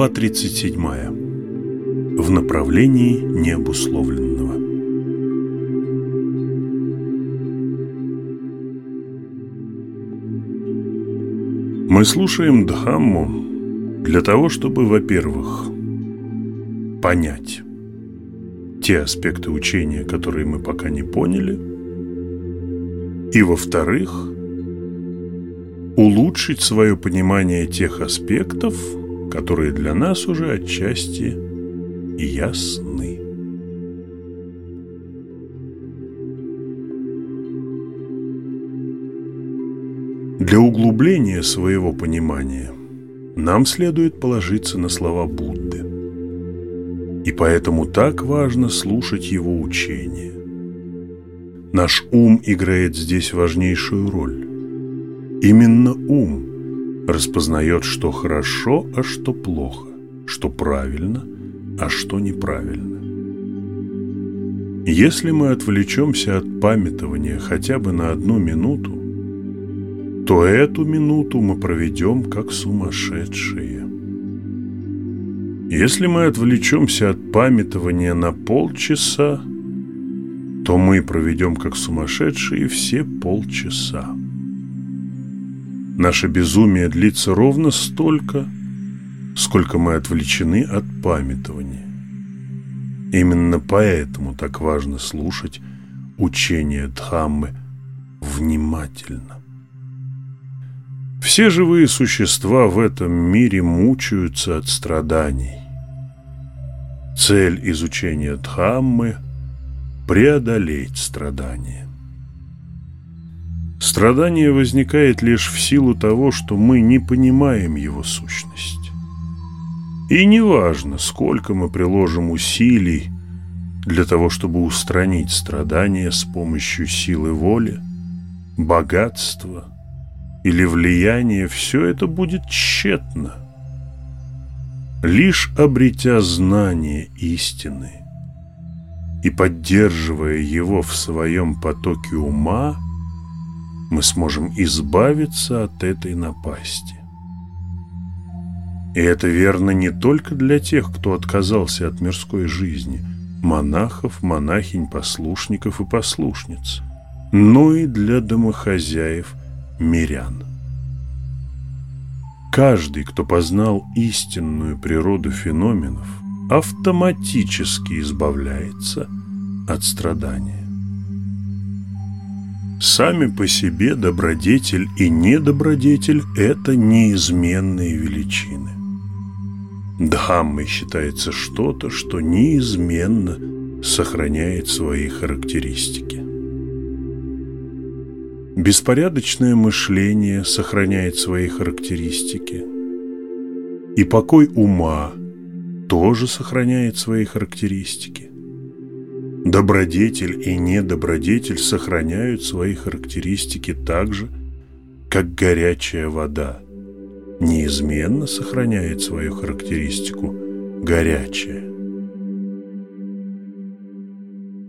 Глава 37. В направлении необусловленного. Мы слушаем Дхамму для того, чтобы, во-первых, понять те аспекты учения, которые мы пока не поняли, и, во-вторых, улучшить свое понимание тех аспектов, которые для нас уже отчасти ясны. Для углубления своего понимания нам следует положиться на слова Будды. И поэтому так важно слушать его учение. Наш ум играет здесь важнейшую роль. Именно ум распознает, что хорошо, а что плохо, что правильно, а что неправильно. Если мы отвлечемся от памятования хотя бы на одну минуту, то эту минуту мы проведем как сумасшедшие. Если мы отвлечемся от памятования на полчаса, то мы проведем как сумасшедшие все полчаса. Наше безумие длится ровно столько, сколько мы отвлечены от памятования. Именно поэтому так важно слушать учение Дхаммы внимательно. Все живые существа в этом мире мучаются от страданий. Цель изучения Дхаммы – преодолеть страдания. Страдание возникает лишь в силу того, что мы не понимаем его сущность. И неважно, сколько мы приложим усилий для того, чтобы устранить страдания с помощью силы воли, богатства или влияния, все это будет тщетно. Лишь обретя знание истины и поддерживая его в своем потоке ума – мы сможем избавиться от этой напасти. И это верно не только для тех, кто отказался от мирской жизни, монахов, монахинь, послушников и послушниц, но и для домохозяев, мирян. Каждый, кто познал истинную природу феноменов, автоматически избавляется от страдания. Сами по себе добродетель и недобродетель – это неизменные величины. Дхаммой считается что-то, что неизменно сохраняет свои характеристики. Беспорядочное мышление сохраняет свои характеристики. И покой ума тоже сохраняет свои характеристики. Добродетель и недобродетель сохраняют свои характеристики так же, как горячая вода неизменно сохраняет свою характеристику горячая.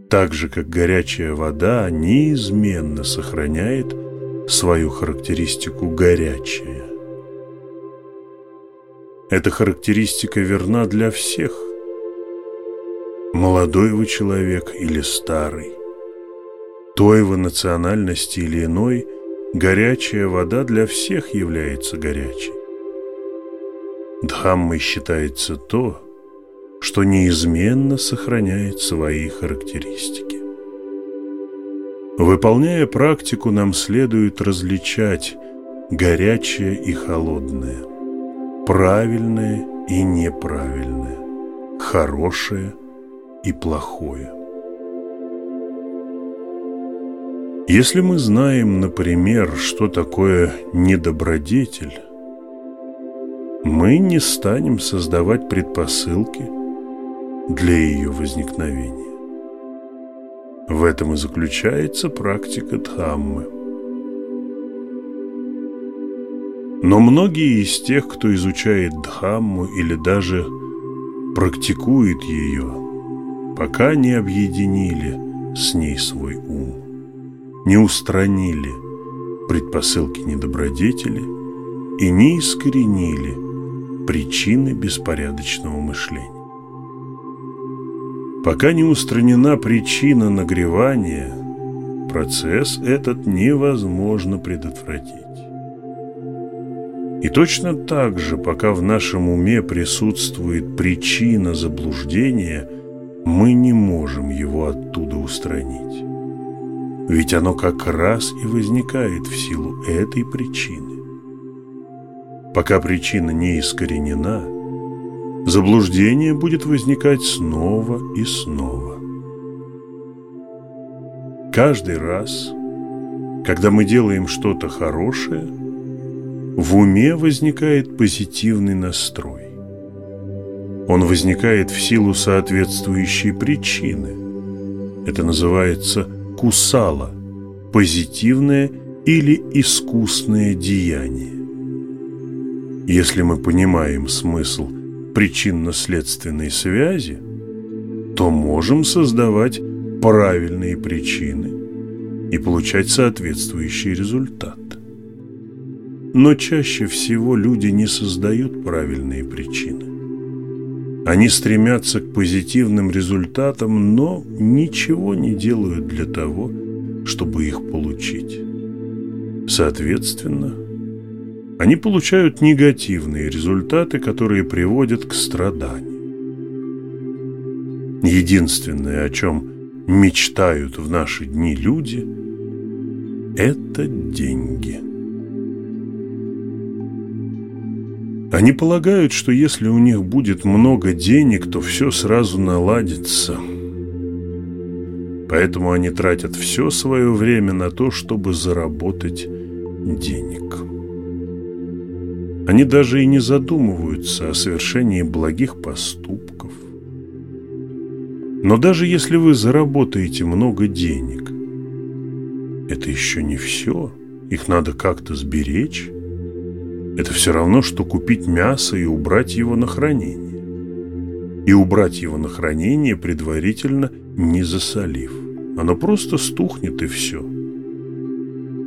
Так же, как горячая вода неизменно сохраняет свою характеристику горячая. Эта характеристика верна для всех – молодой вы человек или старый, той вы национальности или иной, горячая вода для всех является горячей. Дхаммой считается то, что неизменно сохраняет свои характеристики. Выполняя практику, нам следует различать горячее и холодное, правильное и неправильное, хорошее и плохое. Если мы знаем, например, что такое недобродетель, мы не станем создавать предпосылки для ее возникновения. В этом и заключается практика Дхаммы. Но многие из тех, кто изучает Дхамму или даже практикует ее, пока не объединили с ней свой ум, не устранили предпосылки недобродетели и не искоренили причины беспорядочного мышления. Пока не устранена причина нагревания, процесс этот невозможно предотвратить. И точно так же, пока в нашем уме присутствует причина заблуждения, мы не можем его оттуда устранить. Ведь оно как раз и возникает в силу этой причины. Пока причина не искоренена, заблуждение будет возникать снова и снова. Каждый раз, когда мы делаем что-то хорошее – в уме возникает позитивный настрой. Он возникает в силу соответствующей причины. Это называется кусала, позитивное или искусное деяние. Если мы понимаем смысл причинно-следственной связи, то можем создавать правильные причины и получать соответствующий результат. Но чаще всего люди не создают правильные причины. Они стремятся к позитивным результатам, но ничего не делают для того, чтобы их получить. Соответственно, они получают негативные результаты, которые приводят к страданию. Единственное, о чем мечтают в наши дни люди, это деньги – Они полагают, что если у них будет много денег, то все сразу наладится. Поэтому они тратят все свое время на то, чтобы заработать денег. Они даже и не задумываются о совершении благих поступков. Но даже если вы заработаете много денег, это еще не все. Их надо как-то сберечь. Это все равно, что купить мясо и убрать его на хранение. И убрать его на хранение, предварительно не засолив. Оно просто стухнет и все.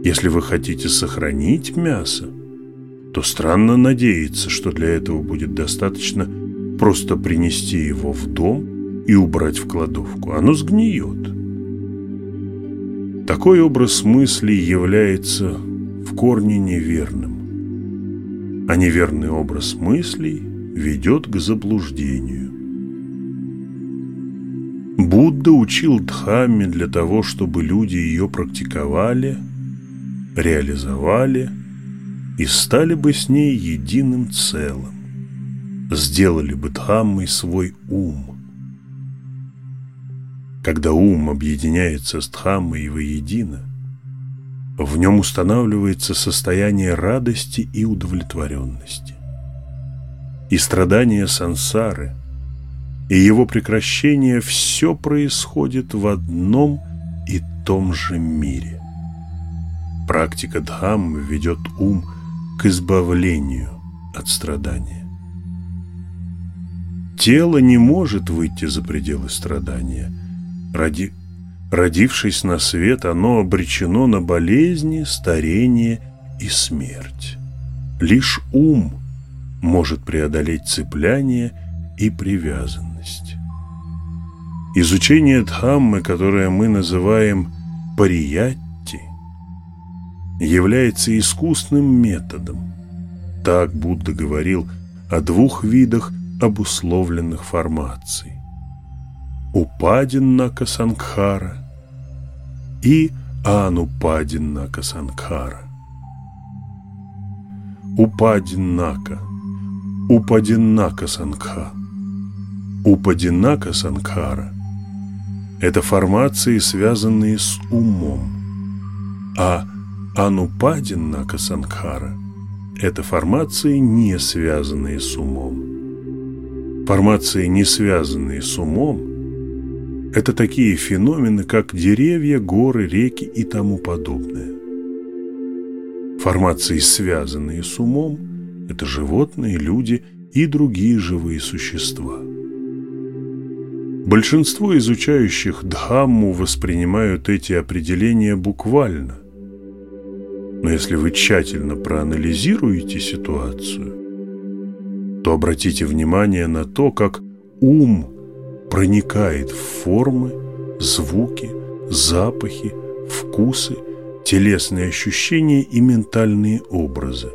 Если вы хотите сохранить мясо, то странно надеяться, что для этого будет достаточно просто принести его в дом и убрать в кладовку. Оно сгниет. Такой образ мысли является в корне неверным а неверный образ мыслей ведет к заблуждению. Будда учил Дхамме для того, чтобы люди ее практиковали, реализовали и стали бы с ней единым целым, сделали бы Дхаммой свой ум. Когда ум объединяется с Дхаммой воедино – в нем устанавливается состояние радости и удовлетворенности. И страдания сансары, и его прекращение – все происходит в одном и том же мире. Практика Дхаммы ведет ум к избавлению от страдания. Тело не может выйти за пределы страдания ради Родившись на свет, оно обречено на болезни, старение и смерть. Лишь ум может преодолеть цепляние и привязанность. Изучение Дхаммы, которое мы называем париятти, является искусным методом. Так Будда говорил о двух видах обусловленных формаций. Упадиннака Сангхара и Анупадиннака Санкхара. Упадиннака, Упадиннака Сангха, Упадиннака Санкхара – это формации, связанные с умом, а Анупадиннака Сангхара – это формации, не связанные с умом. Формации, не связанные с умом – это такие феномены, как деревья, горы, реки и тому подобное. Формации, связанные с умом, это животные, люди и другие живые существа. Большинство изучающих Дхамму воспринимают эти определения буквально. Но если вы тщательно проанализируете ситуацию, то обратите внимание на то, как ум проникает в формы, звуки, запахи, вкусы, телесные ощущения и ментальные образы.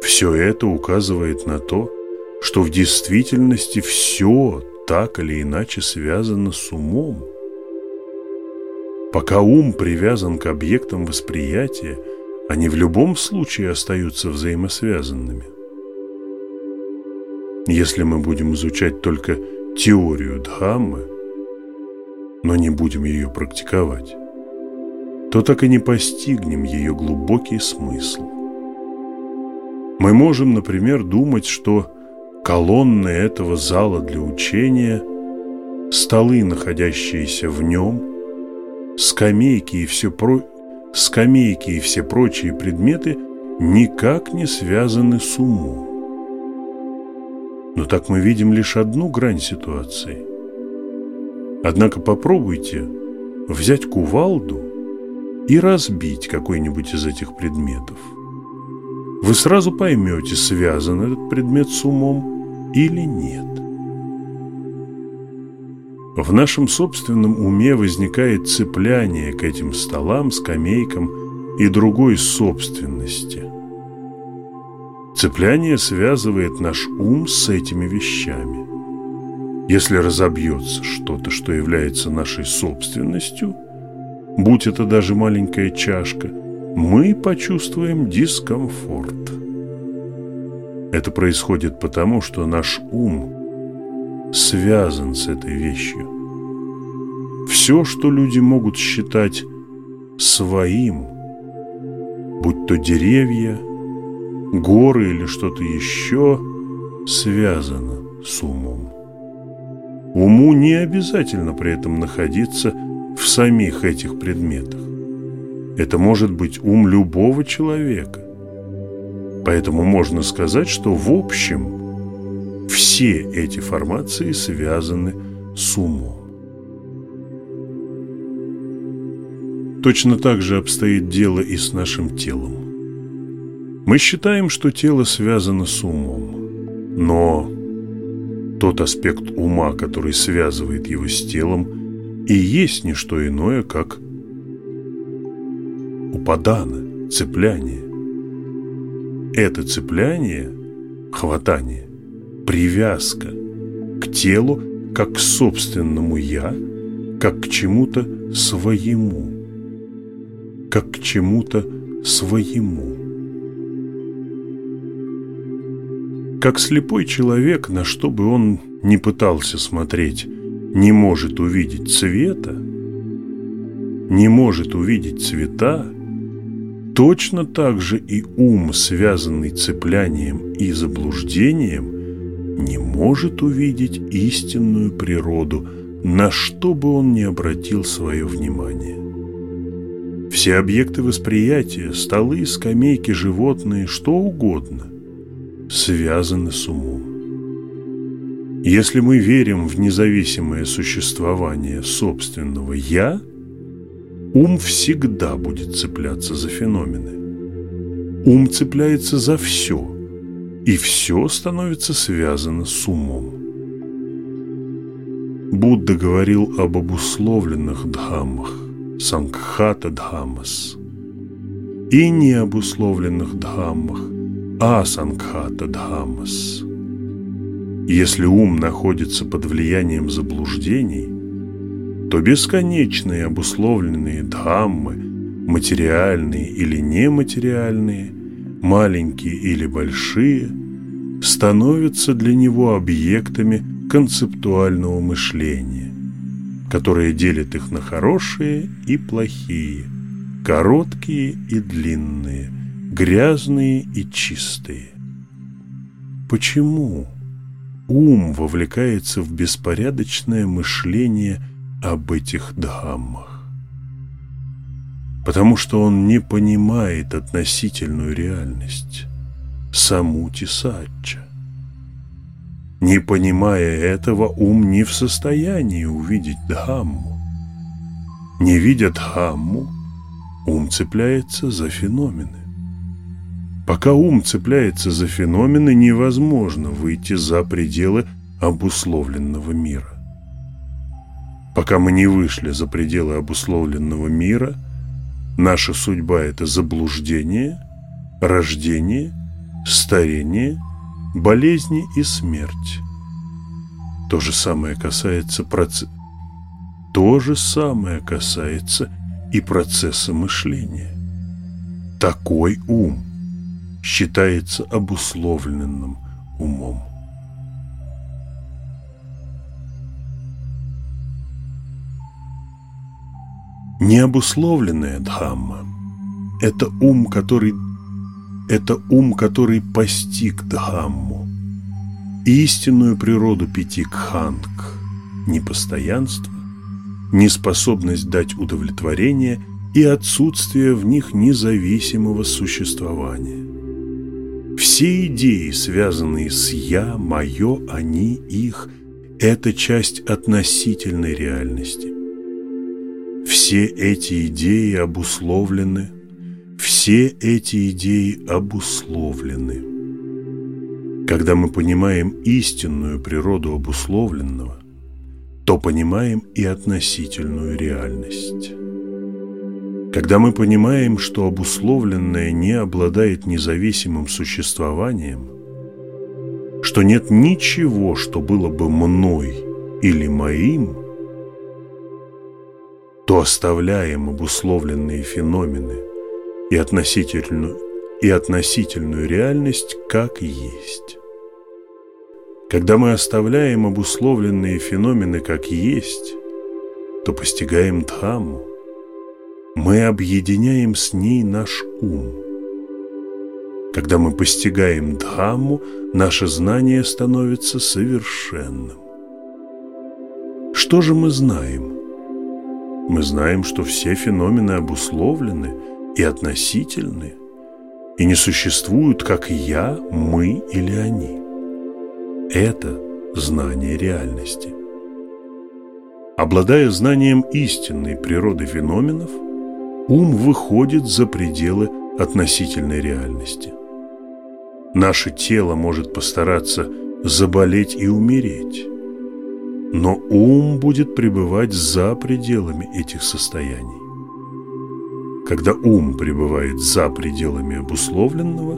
Все это указывает на то, что в действительности все так или иначе связано с умом. Пока ум привязан к объектам восприятия, они в любом случае остаются взаимосвязанными. Если мы будем изучать только теорию Дхаммы, но не будем ее практиковать, то так и не постигнем ее глубокий смысл. Мы можем, например, думать, что колонны этого зала для учения, столы, находящиеся в нем, скамейки и все, про... скамейки и все прочие предметы никак не связаны с умом. Но так мы видим лишь одну грань ситуации. Однако попробуйте взять кувалду и разбить какой-нибудь из этих предметов. Вы сразу поймете, связан этот предмет с умом или нет. В нашем собственном уме возникает цепляние к этим столам, скамейкам и другой собственности – Цепляние связывает наш ум с этими вещами. Если разобьется что-то, что является нашей собственностью, будь это даже маленькая чашка, мы почувствуем дискомфорт. Это происходит потому, что наш ум связан с этой вещью. Все, что люди могут считать своим, будь то деревья, горы или что-то еще связано с умом. Уму не обязательно при этом находиться в самих этих предметах. Это может быть ум любого человека. Поэтому можно сказать, что в общем все эти формации связаны с умом. Точно так же обстоит дело и с нашим телом. Мы считаем, что тело связано с умом, но тот аспект ума, который связывает его с телом, и есть не что иное, как упадана, цепляние. Это цепляние, хватание, привязка к телу, как к собственному «я», как к чему-то своему, как к чему-то своему. Как слепой человек, на что бы он ни пытался смотреть, не может увидеть цвета, не может увидеть цвета, точно так же и ум, связанный цеплянием и заблуждением, не может увидеть истинную природу, на что бы он ни обратил свое внимание. Все объекты восприятия, столы, скамейки, животные, что угодно, связаны с умом. Если мы верим в независимое существование собственного «я», ум всегда будет цепляться за феномены. Ум цепляется за все, и все становится связано с умом. Будда говорил об обусловленных дхаммах, сангхата дхаммас, и необусловленных дхаммах, асангхата дхаммас. Если ум находится под влиянием заблуждений, то бесконечные обусловленные дхаммы, материальные или нематериальные, маленькие или большие, становятся для него объектами концептуального мышления, которое делит их на хорошие и плохие, короткие и длинные – грязные и чистые. Почему ум вовлекается в беспорядочное мышление об этих дхаммах? Потому что он не понимает относительную реальность, саму Тисача. Не понимая этого, ум не в состоянии увидеть Дхамму. Не видя Дхамму, ум цепляется за феномены. Пока ум цепляется за феномены, невозможно выйти за пределы обусловленного мира. Пока мы не вышли за пределы обусловленного мира, наша судьба – это заблуждение, рождение, старение, болезни и смерть. То же самое касается проц... То же самое касается и процесса мышления. Такой ум считается обусловленным умом. Необусловленная Дхамма – это ум, который, это ум, который постиг Дхамму, истинную природу пяти кханг – непостоянство, неспособность дать удовлетворение и отсутствие в них независимого существования. Все идеи, связанные с «я», «моё», «они», «их» – это часть относительной реальности. Все эти идеи обусловлены, все эти идеи обусловлены. Когда мы понимаем истинную природу обусловленного, то понимаем и относительную реальность. Когда мы понимаем, что обусловленное не обладает независимым существованием, что нет ничего, что было бы мной или моим – то оставляем обусловленные феномены и относительную, и относительную реальность как есть. Когда мы оставляем обусловленные феномены как есть, то постигаем Дхамму. Мы объединяем с ней наш ум. Когда мы постигаем Дхамму, наше знание становится совершенным. Что же мы знаем? Мы знаем, что все феномены обусловлены и относительны, и не существуют как «я», «мы» или «они». Это знание реальности. Обладая знанием истинной природы феноменов, ум выходит за пределы относительной реальности. Наше тело может постараться заболеть и умереть, но ум будет пребывать за пределами этих состояний. Когда ум пребывает за пределами обусловленного,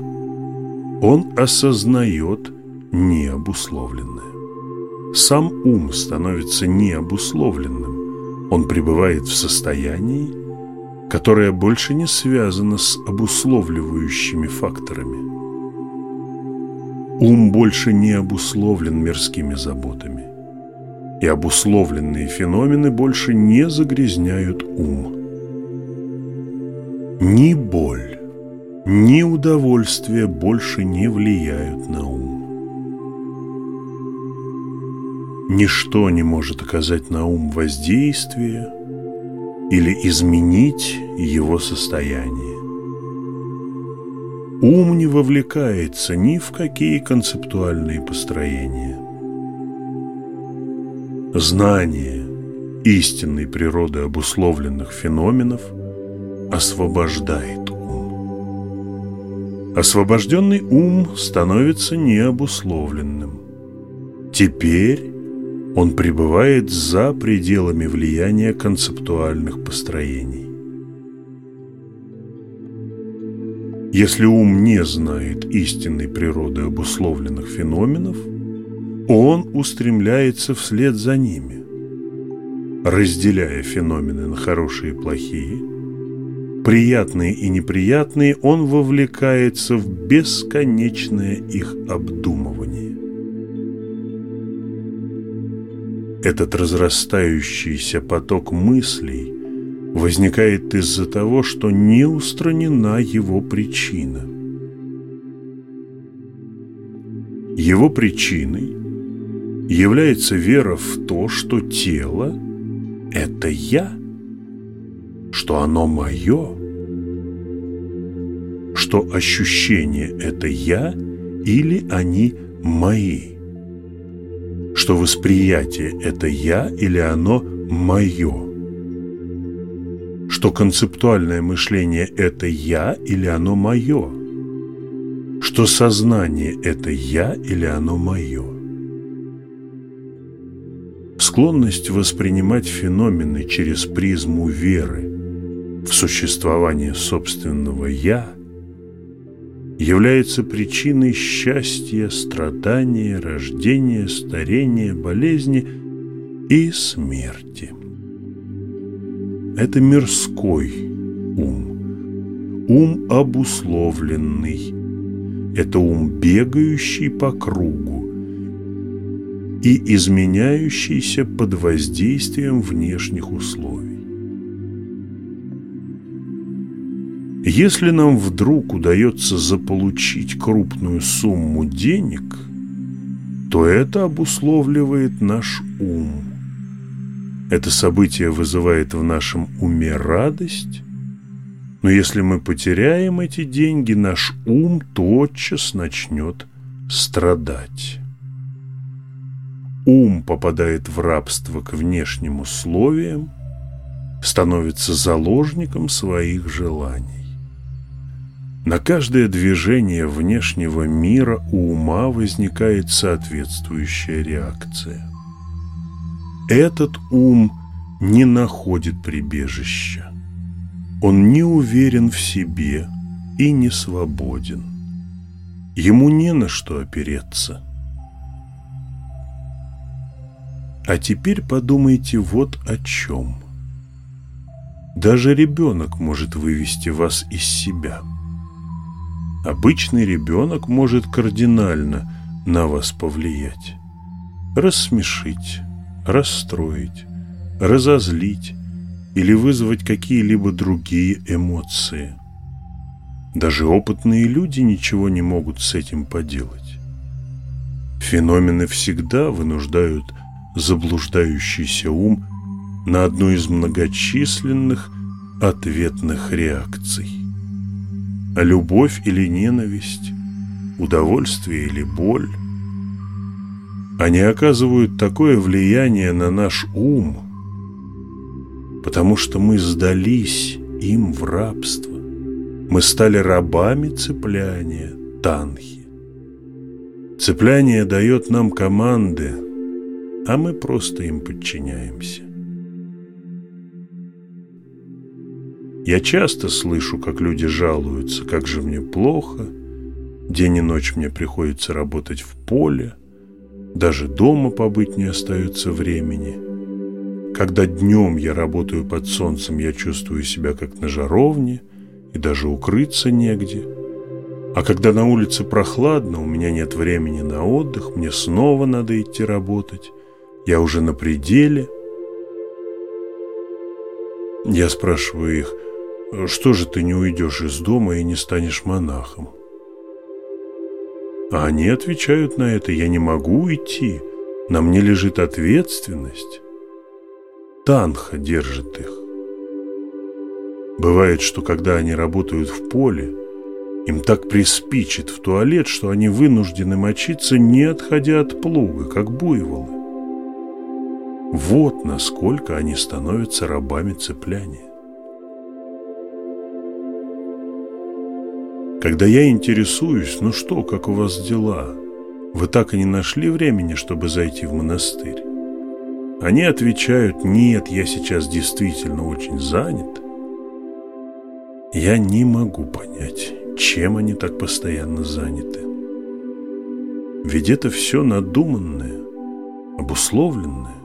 он осознает необусловленное. Сам ум становится необусловленным. Он пребывает в состоянии, которое больше не связано с обусловливающими факторами. Ум больше не обусловлен мирскими заботами и обусловленные феномены больше не загрязняют ум. Ни боль, ни удовольствие больше не влияют на ум. Ничто не может оказать на ум воздействие или изменить его состояние. Ум не вовлекается ни в какие концептуальные построения. Знание истинной природы обусловленных феноменов освобождает ум. Освобожденный ум становится необусловленным. Теперь он пребывает за пределами влияния концептуальных построений. Если ум не знает истинной природы обусловленных феноменов – он устремляется вслед за ними, разделяя феномены на хорошие и плохие. Приятные и неприятные он вовлекается в бесконечное их обдумывание. Этот разрастающийся поток мыслей возникает из-за того, что не устранена его причина. Его причиной является вера в то, что тело – это я, что оно мое, что ощущение – это я или они мои, что восприятие – это я или оно мое, что концептуальное мышление – это я или оно мое, что сознание – это я или оно мое. Склонность воспринимать феномены через призму веры в существование собственного «я» является причиной счастья, страдания, рождения, старения, болезни и смерти. Это мирской ум, ум обусловленный, это ум, бегающий по кругу и изменяющийся под воздействием внешних условий. Если нам вдруг удается заполучить крупную сумму денег, то это обусловливает наш ум. Это событие вызывает в нашем уме радость, но если мы потеряем эти деньги, наш ум тотчас начнет страдать. Ум попадает в рабство к внешним условиям, становится заложником своих желаний. На каждое движение внешнего мира у ума возникает соответствующая реакция. Этот ум не находит прибежища. Он не уверен в себе и не свободен. Ему не на что опереться. А теперь подумайте вот о чем. Даже ребенок может вывести вас из себя – Обычный ребенок может кардинально на вас повлиять. Рассмешить, расстроить, разозлить или вызвать какие-либо другие эмоции. Даже опытные люди ничего не могут с этим поделать. Феномены всегда вынуждают заблуждающийся ум на одну из многочисленных ответных реакций любовь или ненависть, удовольствие или боль. Они оказывают такое влияние на наш ум, потому что мы сдались им в рабство. Мы стали рабами цепляния, танхи. Цепляние дает нам команды, а мы просто им подчиняемся. Я часто слышу, как люди жалуются, как же мне плохо, день и ночь мне приходится работать в поле, даже дома побыть не остается времени. Когда днем я работаю под солнцем, я чувствую себя как на жаровне, и даже укрыться негде. А когда на улице прохладно, у меня нет времени на отдых, мне снова надо идти работать. Я уже на пределе. Я спрашиваю их, что же ты не уйдешь из дома и не станешь монахом? А они отвечают на это, я не могу уйти, на мне лежит ответственность. Танха держит их. Бывает, что когда они работают в поле, им так приспичит в туалет, что они вынуждены мочиться, не отходя от плуга, как буйволы. Вот насколько они становятся рабами цепляния. Когда я интересуюсь, ну что, как у вас дела? Вы так и не нашли времени, чтобы зайти в монастырь? Они отвечают, нет, я сейчас действительно очень занят. Я не могу понять, чем они так постоянно заняты. Ведь это все надуманное, обусловленное.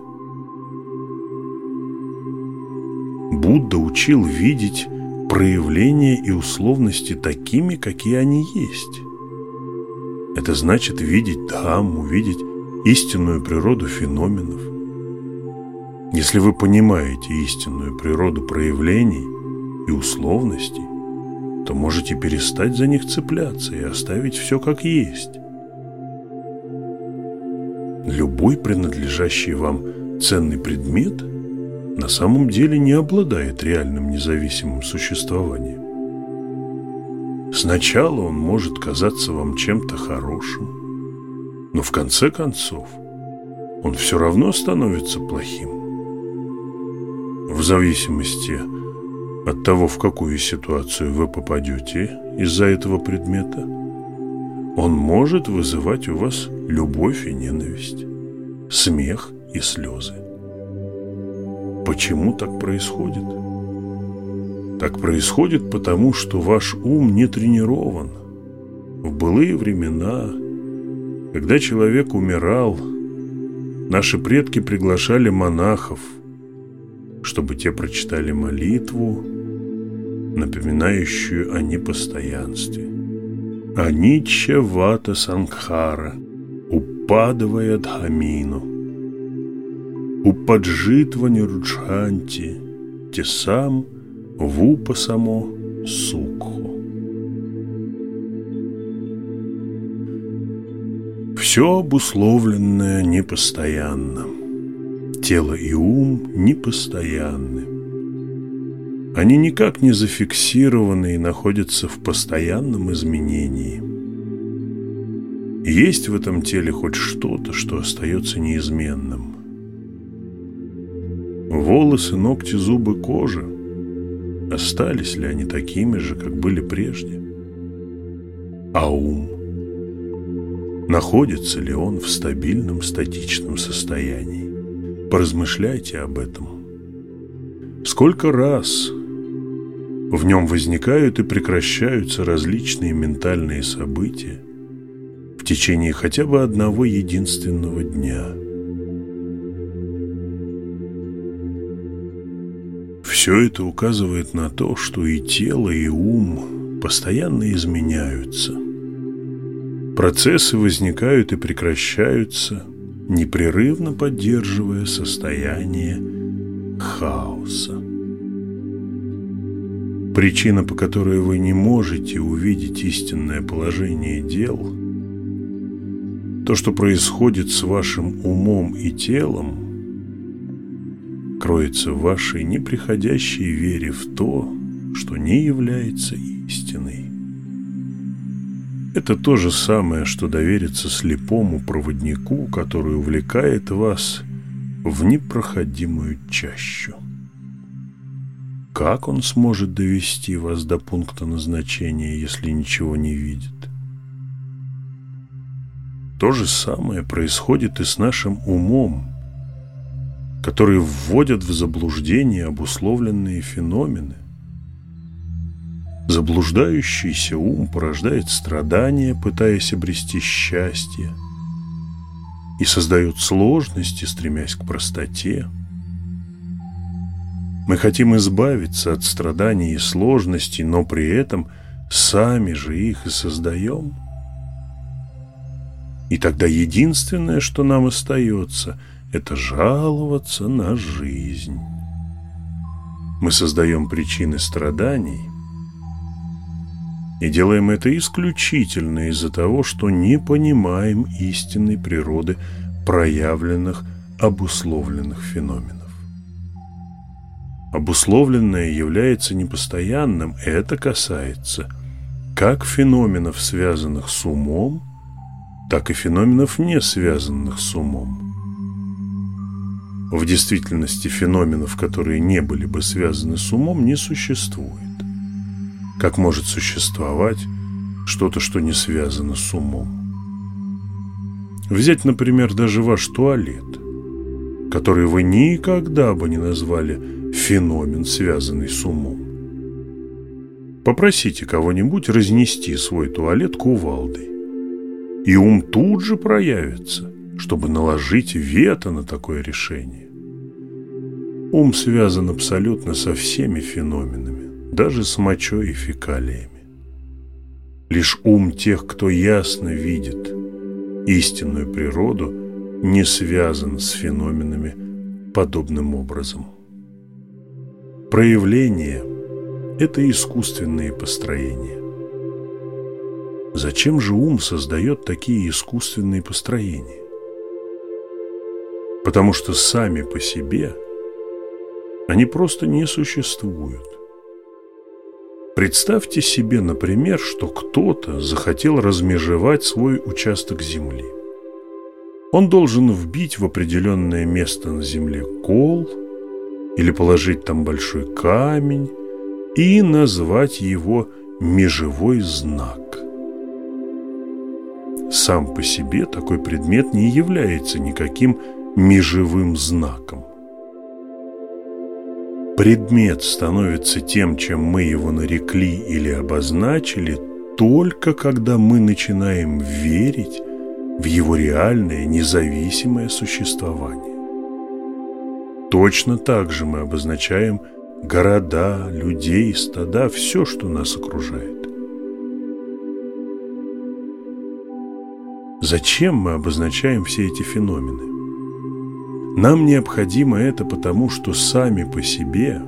Будда учил видеть проявления и условности такими, какие они есть. Это значит видеть Дхамму, видеть истинную природу феноменов. Если вы понимаете истинную природу проявлений и условностей, то можете перестать за них цепляться и оставить все как есть. Любой принадлежащий вам ценный предмет – на самом деле не обладает реальным независимым существованием. Сначала он может казаться вам чем-то хорошим, но в конце концов он все равно становится плохим. В зависимости от того, в какую ситуацию вы попадете из-за этого предмета, Он может вызывать у вас любовь и ненависть, смех и слезы. Почему так происходит? Так происходит потому, что ваш ум не тренирован. В былые времена, когда человек умирал, наши предки приглашали монахов, чтобы те прочитали молитву, напоминающую о непостоянстве. Анича вата сангхара, упадывая дхамину. У поджитвані руджанті, те сам вупа само сукху. Все обусловленное непостоянно. Тело и ум непостоянны. Они никак не зафиксированы и находятся в постоянном изменении. Есть в этом теле хоть что-то, что остается неизменным. Волосы, ногти, зубы, кожа. Остались ли они такими же, как были прежде? А ум? Находится ли он в стабильном статичном состоянии? Поразмышляйте об этом. Сколько раз в нем возникают и прекращаются различные ментальные события в течение хотя бы одного единственного дня – Все это указывает на то, что и тело, и ум постоянно изменяются. Процессы возникают и прекращаются, непрерывно поддерживая состояние хаоса. Причина, по которой вы не можете увидеть истинное положение дел, то, что происходит с вашим умом и телом – кроется в вашей неприходящей вере в то, что не является истиной. Это то же самое, что довериться слепому проводнику, который увлекает вас в непроходимую чащу. Как он сможет довести вас до пункта назначения, если ничего не видит? То же самое происходит и с нашим умом, которые вводят в заблуждение обусловленные феномены. Заблуждающийся ум порождает страдания, пытаясь обрести счастье, и создает сложности, стремясь к простоте. Мы хотим избавиться от страданий и сложностей, но при этом сами же их и создаем. И тогда единственное, что нам остается – это жаловаться на жизнь. Мы создаем причины страданий и делаем это исключительно из-за того, что не понимаем истинной природы проявленных, обусловленных феноменов. Обусловленное является непостоянным, это касается как феноменов, связанных с умом, так и феноменов, не связанных с умом. В действительности феноменов, которые не были бы связаны с умом, не существует. Как может существовать что-то, что не связано с умом? Взять, например, даже ваш туалет, который вы никогда бы не назвали феномен, связанный с умом. Попросите кого-нибудь разнести свой туалет кувалдой, и ум тут же проявится – чтобы наложить вето на такое решение. Ум связан абсолютно со всеми феноменами, даже с мочой и фекалиями. Лишь ум тех, кто ясно видит истинную природу, не связан с феноменами подобным образом. Проявление – это искусственные построения. Зачем же ум создает такие искусственные построения? Потому что сами по себе они просто не существуют. Представьте себе, например, что кто-то захотел размежевать свой участок земли. Он должен вбить в определенное место на земле кол или положить там большой камень и назвать его межевой знак. сам по себе такой предмет не является никаким межевым знаком. Предмет становится тем, чем мы его нарекли или обозначили, только когда мы начинаем верить в его реальное независимое существование. Точно так же мы обозначаем города, людей, стада, все, что нас окружает. Зачем мы обозначаем все эти феномены? Нам необходимо это потому, что сами по себе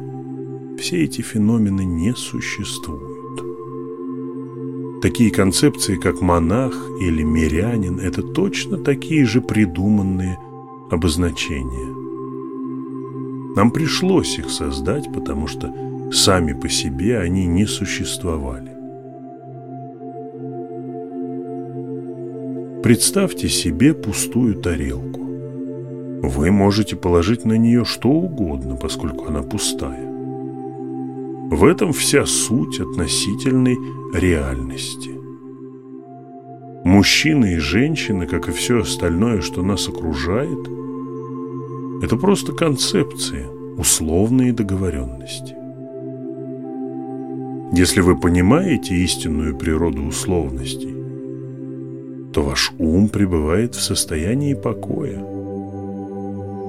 все эти феномены не существуют. Такие концепции, как монах или мирянин, это точно такие же придуманные обозначения. Нам пришлось их создать, потому что сами по себе они не существовали. Представьте себе пустую тарелку. Вы можете положить на нее что угодно, поскольку она пустая. В этом вся суть относительной реальности. Мужчины и женщины, как и все остальное, что нас окружает, это просто концепции, условные договоренности. Если вы понимаете истинную природу условностей, то ваш ум пребывает в состоянии покоя.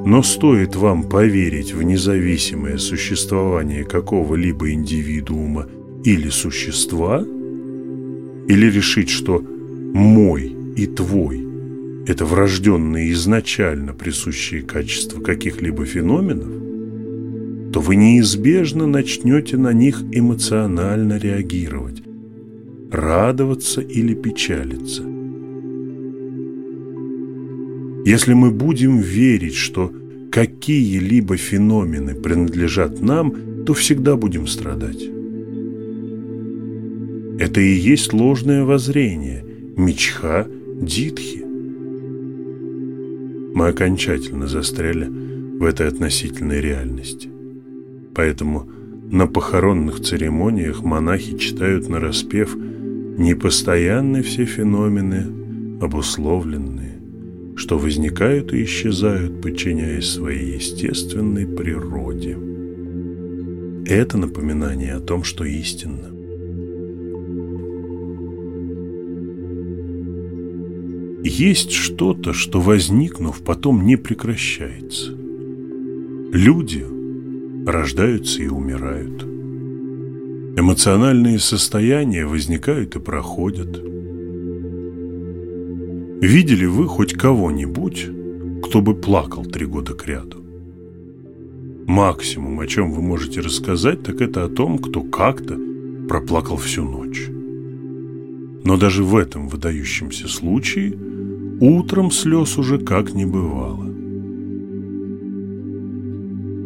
Но стоит вам поверить в независимое существование какого-либо индивидуума или существа, или решить, что «мой» и «твой» – это врожденные изначально присущие качества каких-либо феноменов, то вы неизбежно начнете на них эмоционально реагировать, радоваться или печалиться. Если мы будем верить, что какие-либо феномены принадлежат нам, то всегда будем страдать. Это и есть ложное воззрение, мечха дитхи. Мы окончательно застряли в этой относительной реальности. Поэтому на похоронных церемониях монахи читают на распев непостоянны все феномены, обусловленные что возникают и исчезают, подчиняясь своей естественной природе. Это напоминание о том, что истинно. Есть что-то, что, возникнув, потом не прекращается. Люди рождаются и умирают. Эмоциональные состояния возникают и проходят – Видели вы хоть кого-нибудь, кто бы плакал три года кряду? Максимум, о чем вы можете рассказать, так это о том, кто как-то проплакал всю ночь. Но даже в этом выдающемся случае утром слез уже как не бывало.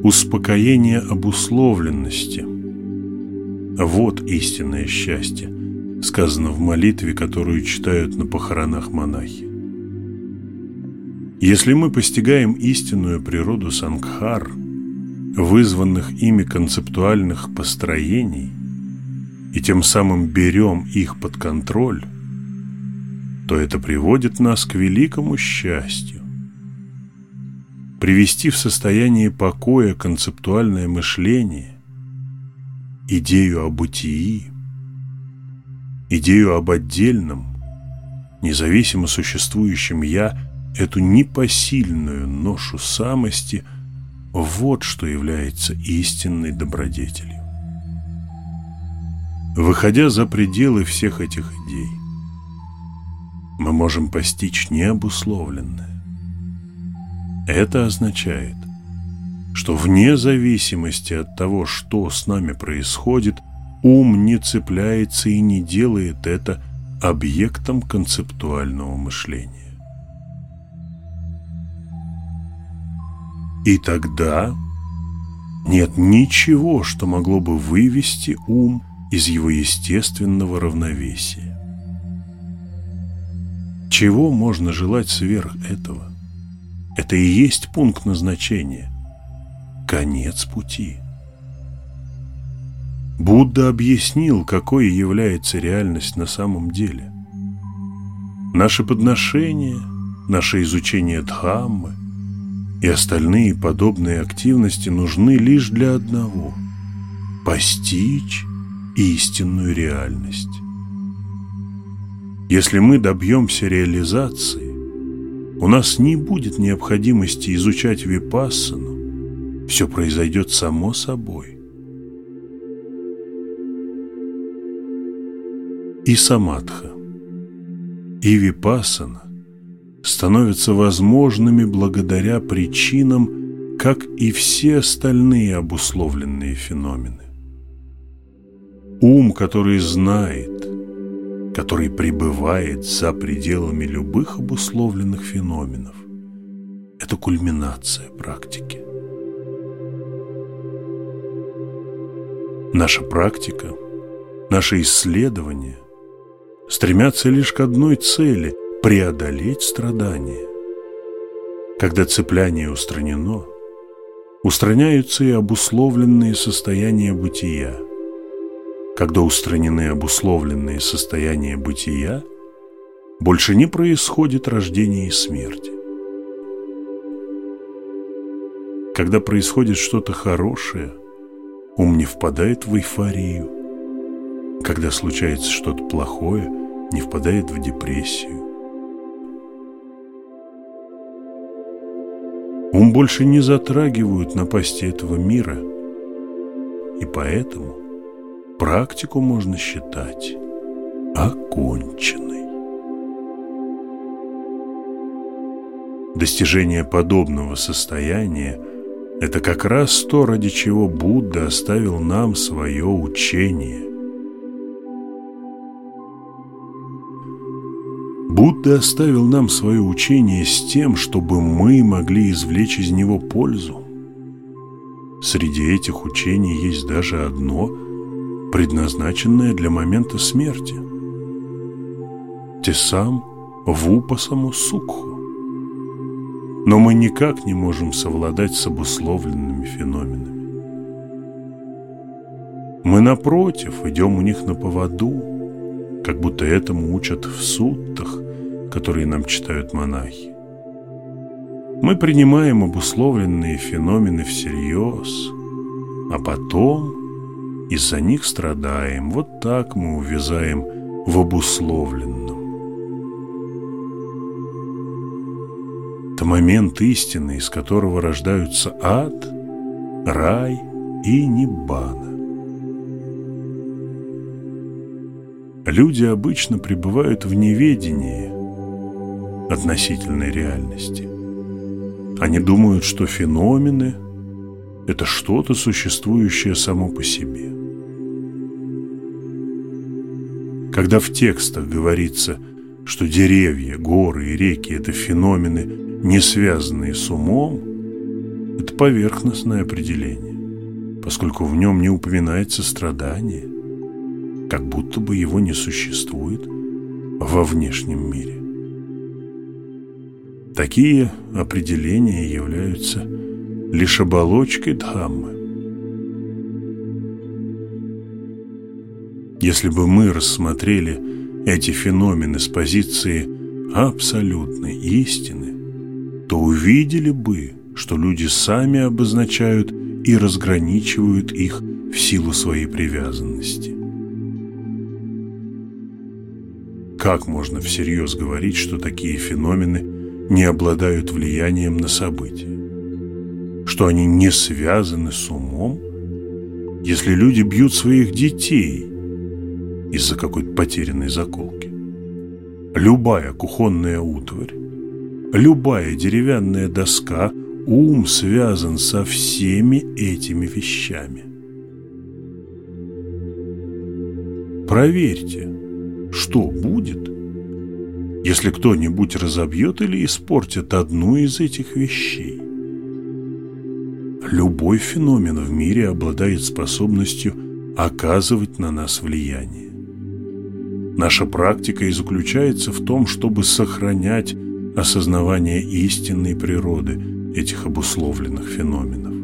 Успокоение обусловленности – вот истинное счастье, сказано в молитве, которую читают на похоронах монахи. Если мы постигаем истинную природу сангхар, вызванных ими концептуальных построений, и тем самым берем их под контроль, то это приводит нас к великому счастью. Привести в состояние покоя концептуальное мышление, идею о бытии, идею об отдельном, независимо существующем «я» эту непосильную ношу самости – вот что является истинной добродетелью. Выходя за пределы всех этих идей, мы можем постичь необусловленное. Это означает, что вне зависимости от того, что с нами происходит, ум не цепляется и не делает это объектом концептуального мышления. И тогда нет ничего, что могло бы вывести ум из его естественного равновесия. Чего можно желать сверх этого? Это и есть пункт назначения, конец пути. Будда объяснил, какой является реальность на самом деле. Наши подношения, наше изучение Дхаммы и остальные подобные активности нужны лишь для одного – постичь истинную реальность. Если мы добьемся реализации, у нас не будет необходимости изучать випассану, все произойдет само собой. И самадха, и випассана становятся возможными благодаря причинам, как и все остальные обусловленные феномены. Ум, который знает, который пребывает за пределами любых обусловленных феноменов. Это кульминация практики. Наша практика, наше исследование стремятся лишь к одной цели – преодолеть страдания. Когда цепляние устранено, устраняются и обусловленные состояния бытия – когда устранены обусловленные состояния бытия, больше не происходит рождение и смерти. Когда происходит что-то хорошее, ум не впадает в эйфорию. Когда случается что-то плохое, не впадает в депрессию. Ум больше не затрагивают напасти этого мира, и поэтому – практику можно считать оконченной. Достижение подобного состояния – это как раз то, ради чего Будда оставил нам свое учение. Будда оставил нам свое учение с тем, чтобы мы могли извлечь из него пользу. Среди этих учений есть даже одно – предназначенное для момента смерти. Тесам вупасаму сукху. Но мы никак не можем совладать с обусловленными феноменами. Мы, напротив, идем у них на поводу, как будто этому учат в суттах, которые нам читают монахи. Мы принимаем обусловленные феномены всерьез, а потом из-за них страдаем. Вот так мы увязаем в обусловленном. Это момент истины, из которого рождаются ад, рай и неббана. Люди обычно пребывают в неведении относительной реальности. Они думают, что феномены – это что-то существующее само по себе. Когда в текстах говорится, что деревья, горы и реки – это феномены, не связанные с умом, это поверхностное определение, поскольку в нем не упоминается страдание, как будто бы его не существует во внешнем мире. Такие определения являются лишь оболочкой Дхаммы, Если бы мы рассмотрели эти феномены с позиции абсолютной истины, то увидели бы, что люди сами обозначают и разграничивают их в силу своей привязанности. Как можно всерьез говорить, что такие феномены не обладают влиянием на события? Что они не связаны с умом? Если люди бьют своих детей – из-за какой-то потерянной заколки. Любая кухонная утварь, любая деревянная доска, ум связан со всеми этими вещами. Проверьте, что будет, если кто-нибудь разобьет или испортит одну из этих вещей. Любой феномен в мире обладает способностью оказывать на нас влияние. Наша практика и заключается в том, чтобы сохранять осознавание истинной природы этих обусловленных феноменов.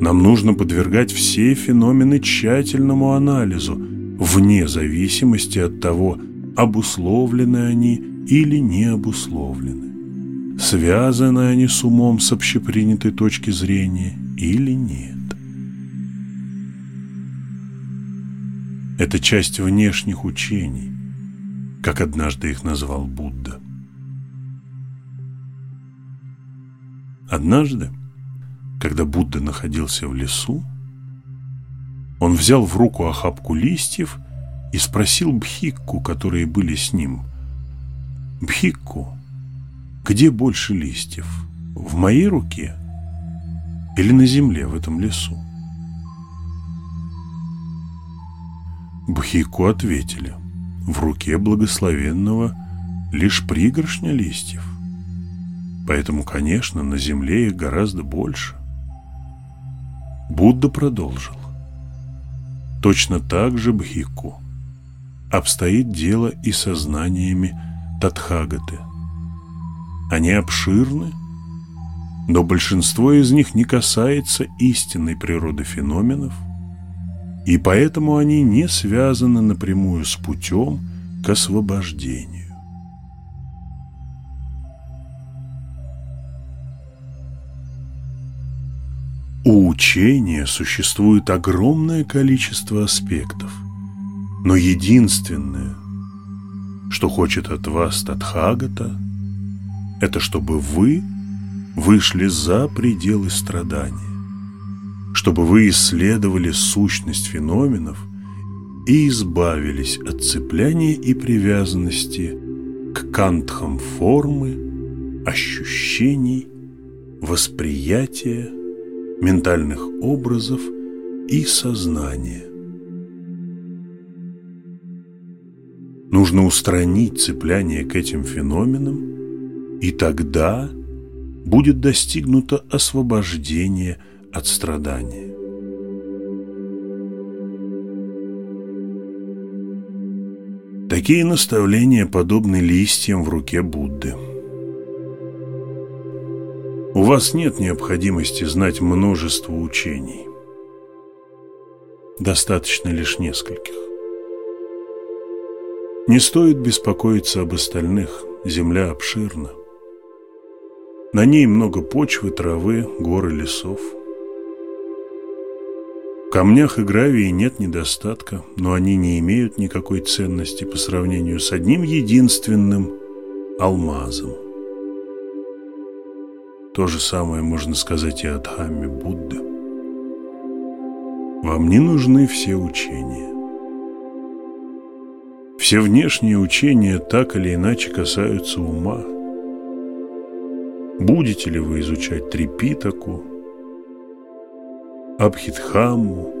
Нам нужно подвергать все феномены тщательному анализу, вне зависимости от того, обусловлены они или не обусловлены, связаны они с умом с общепринятой точки зрения или нет. Это часть внешних учений, как однажды их назвал Будда. Однажды, когда Будда находился в лесу, он взял в руку охапку листьев и спросил Бхикку, которые были с ним, «Бхикку, где больше листьев, в моей руке или на земле в этом лесу?» Бхикку ответили, «В руке благословенного лишь пригоршня листьев, поэтому, конечно, на земле их гораздо больше». Будда продолжил. Точно так же Бхикку обстоит дело и со знаниями Татхагаты. Они обширны, но большинство из них не касается истинной природы феноменов, и поэтому они не связаны напрямую с путем к освобождению. У учения существует огромное количество аспектов, но единственное, что хочет от вас Татхагата, это чтобы вы вышли за пределы страдания, чтобы вы исследовали сущность феноменов и избавились от цепляния и привязанности к кантхам формы, ощущений, восприятия, ментальных образов и сознания. Нужно устранить цепляние к этим феноменам, и тогда будет достигнуто освобождение от страдания. Такие наставления подобны листьям в руке Будды – у вас нет необходимости знать множество учений. Достаточно лишь нескольких. Не стоит беспокоиться об остальных, земля обширна. На ней много почвы, травы, горы, лесов. В камнях и гравии нет недостатка, но они не имеют никакой ценности по сравнению с одним единственным алмазом. То же самое можно сказать и о Дхамме Будды. Вам не нужны все учения. Все внешние учения так или иначе касаются ума. Будете ли вы изучать Трипитаку, Абхидхамму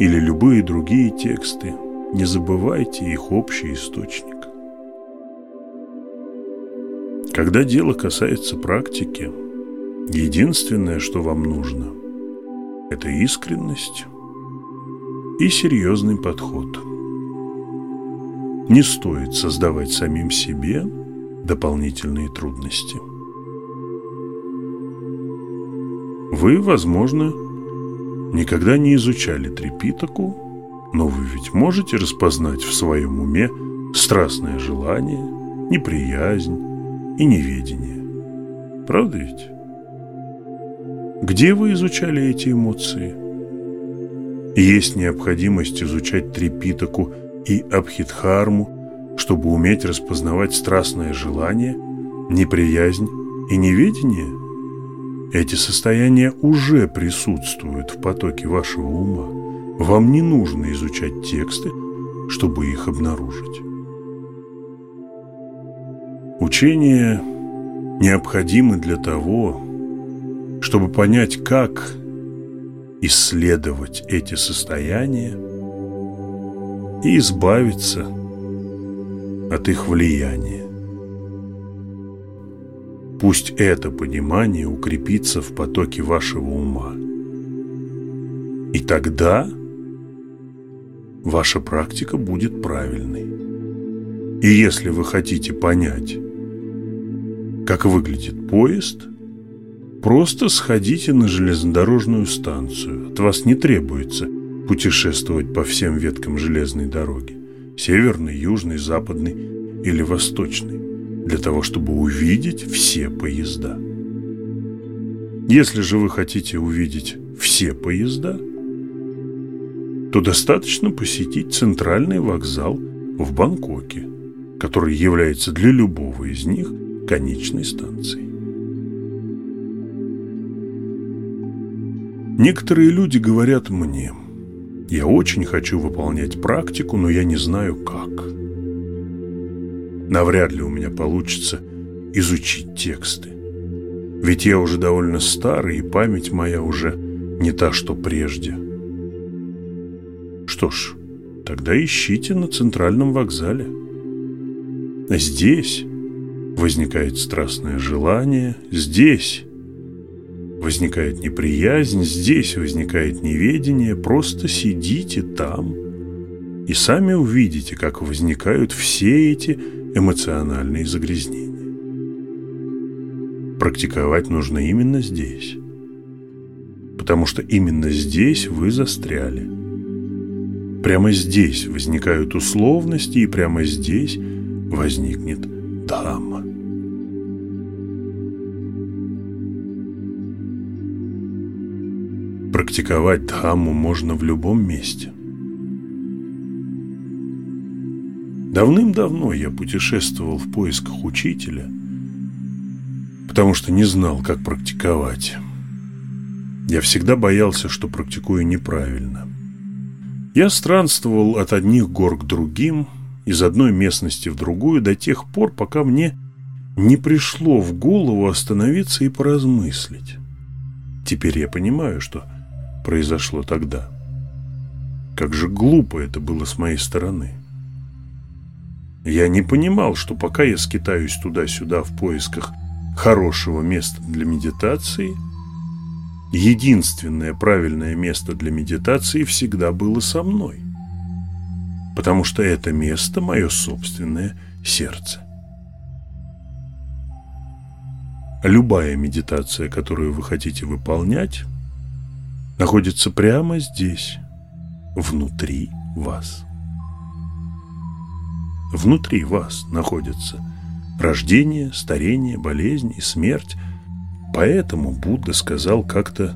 или любые другие тексты, не забывайте их общий источник. Когда дело касается практики, единственное, что вам нужно, это искренность и серьезный подход. Не стоит создавать самим себе дополнительные трудности. Вы, возможно, никогда не изучали трепитаку, но вы ведь можете распознать в своем уме страстное желание, неприязнь, и неведение. Правда ведь? Где вы изучали эти эмоции? Есть необходимость изучать Трипитаку и Абхидхарму, чтобы уметь распознавать страстное желание, неприязнь и неведение? Эти состояния уже присутствуют в потоке вашего ума. Вам не нужно изучать тексты, чтобы их обнаружить. Учения необходимы для того, чтобы понять, как исследовать эти состояния и избавиться от их влияния. Пусть это понимание укрепится в потоке вашего ума. И тогда ваша практика будет правильной. И если вы хотите понять, как выглядит поезд, просто сходите на железнодорожную станцию. От вас не требуется путешествовать по всем веткам железной дороги. северный, южный, западный или восточный, для того, чтобы увидеть все поезда. Если же вы хотите увидеть все поезда, то достаточно посетить центральный вокзал в Бангкоке, который является для любого из них конечной станцией. Некоторые люди говорят мне, я очень хочу выполнять практику, но я не знаю как. Навряд ли у меня получится изучить тексты. Ведь я уже довольно старый, и память моя уже не та, что прежде. Что ж, тогда ищите на центральном вокзале. Здесь возникает страстное желание, здесь возникает неприязнь, здесь возникает неведение, просто сидите там и сами увидите, как возникают все эти эмоциональные загрязнения. Практиковать нужно именно здесь, потому что именно здесь вы застряли. Прямо здесь возникают условности, и прямо здесь возникнет Дхамма. Практиковать Дхамму можно в любом месте. Давным-давно я путешествовал в поисках учителя, потому что не знал, как практиковать. Я всегда боялся, что практикую неправильно. Я странствовал от одних гор к другим, из одной местности в другую до тех пор, пока мне не пришло в голову остановиться и поразмыслить. Теперь я понимаю, что произошло тогда. Как же глупо это было с моей стороны. Я не понимал, что пока я скитаюсь туда-сюда в поисках хорошего места для медитации, единственное правильное место для медитации всегда было со мной. Потому что это место – мое собственное сердце. Любая медитация, которую вы хотите выполнять – находится прямо здесь, внутри вас. Внутри вас находятся рождение, старение, болезнь и смерть. Поэтому Будда сказал как-то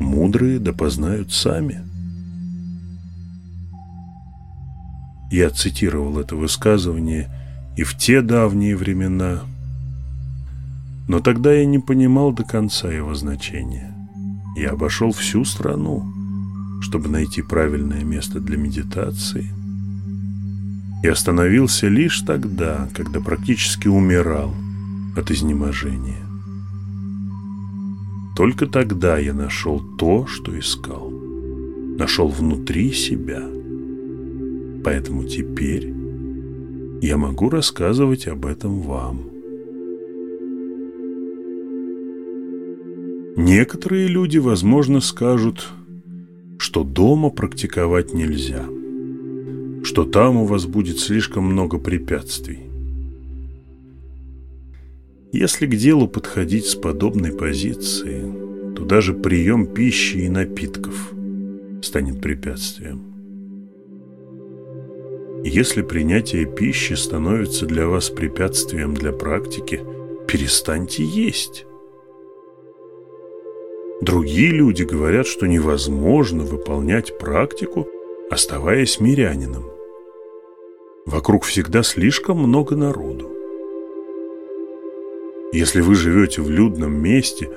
«мудрые да познают сами». Я цитировал это высказывание и в те давние времена, но тогда я не понимал до конца его значения. Я обошел всю страну, чтобы найти правильное место для медитации, и остановился лишь тогда, когда практически умирал от изнеможения. Только тогда я нашел то, что искал. Нашел внутри себя. Поэтому теперь я могу рассказывать об этом вам. Некоторые люди, возможно, скажут, что дома практиковать нельзя, что там у вас будет слишком много препятствий. Если к делу подходить с подобной позиции, то даже прием пищи и напитков станет препятствием. Если принятие пищи становится для вас препятствием для практики, перестаньте есть. Другие люди говорят, что невозможно выполнять практику, оставаясь мирянином. Вокруг всегда слишком много народу. Если вы живете в людном месте,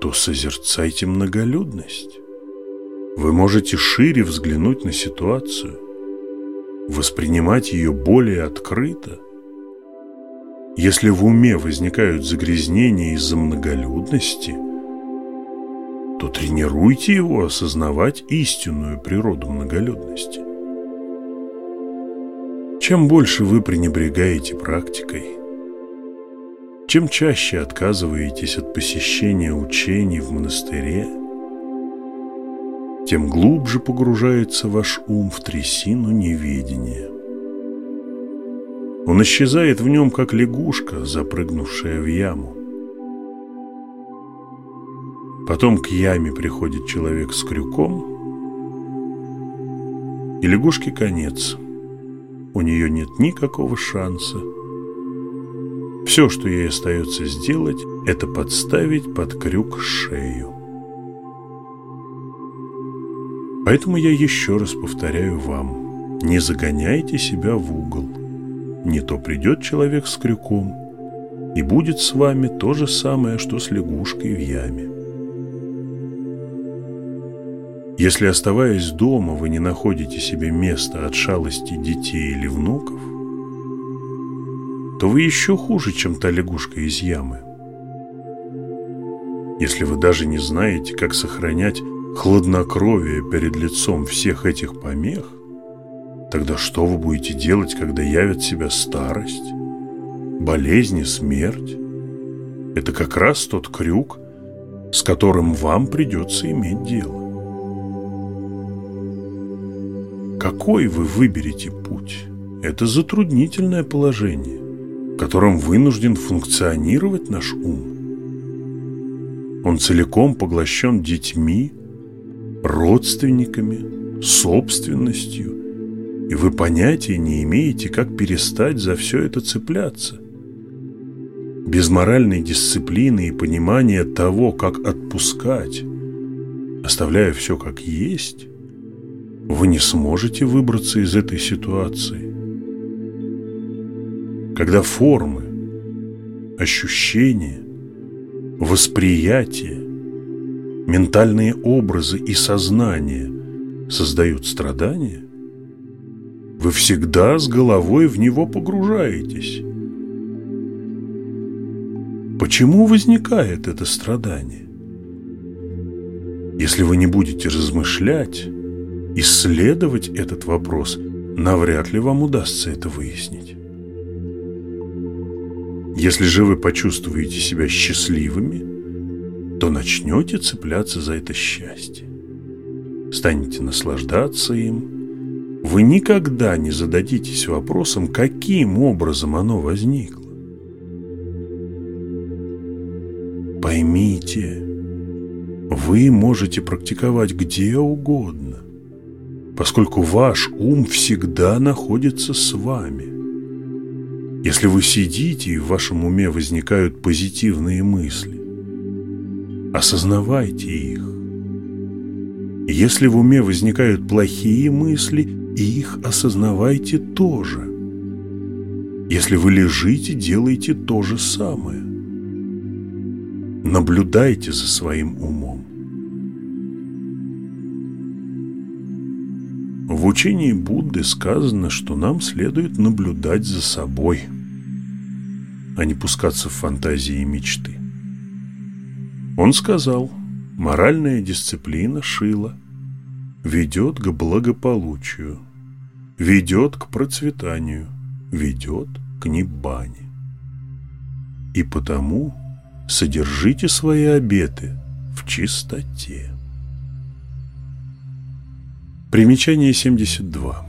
то созерцайте многолюдность. Вы можете шире взглянуть на ситуацию, воспринимать ее более открыто. Если в уме возникают загрязнения из-за многолюдности – то тренируйте его осознавать истинную природу многолюдности. Чем больше вы пренебрегаете практикой, чем чаще отказываетесь от посещения учений в монастыре, тем глубже погружается ваш ум в трясину неведения. Он исчезает в нем, как лягушка, запрыгнувшая в яму. Потом к яме приходит человек с крюком, и лягушке конец. у нее нет никакого шанса. Все, что ей остается сделать, это подставить под крюк шею. Поэтому я еще раз повторяю вам, не загоняйте себя в угол. Не то придет человек с крюком, и будет с вами то же самое, что с лягушкой в яме. Если, оставаясь дома, вы не находите себе места от шалости детей или внуков, то вы еще хуже, чем та лягушка из ямы. Если вы даже не знаете, как сохранять хладнокровие перед лицом всех этих помех, тогда что вы будете делать, когда явят себя старость, болезни, смерть? Это как раз тот крюк, с которым вам придется иметь дело. Какой вы выберете путь? Это затруднительное положение, в котором вынужден функционировать наш ум. Он целиком поглощен детьми, родственниками, собственностью, и вы понятия не имеете, как перестать за все это цепляться. Без моральной дисциплины и понимания того, как отпускать, оставляя все как есть, вы не сможете выбраться из этой ситуации. Когда формы, ощущения, восприятие, ментальные образы и сознание создают страдания, вы всегда с головой в него погружаетесь. Почему возникает это страдание? Если вы не будете размышлять, исследовать этот вопрос, навряд ли вам удастся это выяснить. Если же вы почувствуете себя счастливыми, то начнете цепляться за это счастье. Станете наслаждаться им. Вы никогда не зададитесь вопросом, каким образом оно возникло. Поймите, вы можете практиковать где угодно – поскольку ваш ум всегда находится с вами. Если вы сидите и в вашем уме возникают позитивные мысли, осознавайте их. Если в уме возникают плохие мысли, их осознавайте тоже. Если вы лежите, делайте то же самое. Наблюдайте за своим умом. В учении Будды сказано, что нам следует наблюдать за собой, а не пускаться в фантазии и мечты. Он сказал, моральная дисциплина Шила ведет к благополучию, ведет к процветанию, ведет к небане. И потому содержите свои обеты в чистоте. Примечание 72.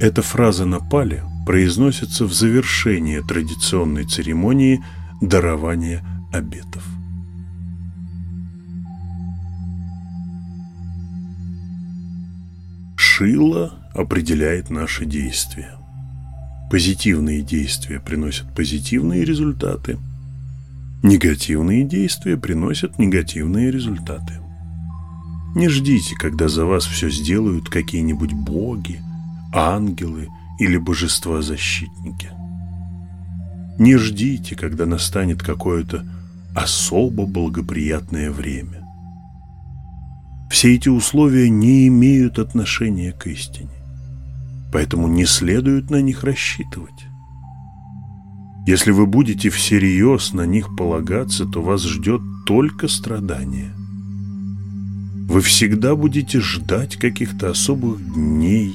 Эта фраза на пале произносится в завершении традиционной церемонии дарования обетов. Шила определяет наши действия. Позитивные действия приносят позитивные результаты, негативные действия приносят негативные результаты. Не ждите, когда за вас все сделают какие-нибудь боги, ангелы или божества-защитники. Не ждите, когда настанет какое-то особо благоприятное время. Все эти условия не имеют отношения к истине, поэтому не следует на них рассчитывать. Если вы будете всерьез на них полагаться, то вас ждет только страдание – вы всегда будете ждать каких-то особых дней,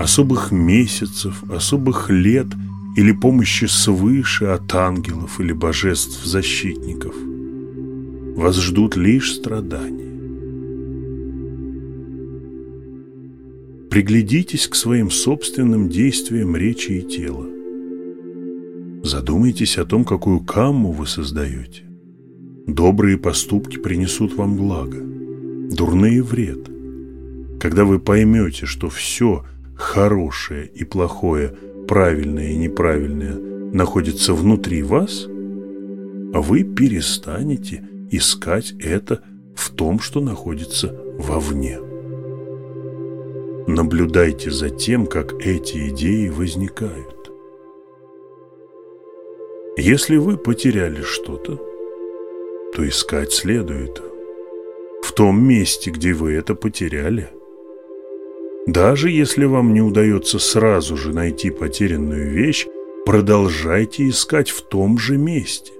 особых месяцев, особых лет или помощи свыше от ангелов или божеств-защитников. Вас ждут лишь страдания. Приглядитесь к своим собственным действиям речи и тела. Задумайтесь о том, какую камму вы создаете. Добрые поступки принесут вам благо дурные вред. Когда вы поймете, что все, хорошее и плохое, правильное и неправильное находится внутри вас, вы перестанете искать это в том, что находится вовне. Наблюдайте за тем, как эти идеи возникают. Если вы потеряли что-то, то искать следует в том месте, где вы это потеряли. Даже если вам не удается сразу же найти потерянную вещь, продолжайте искать в том же месте.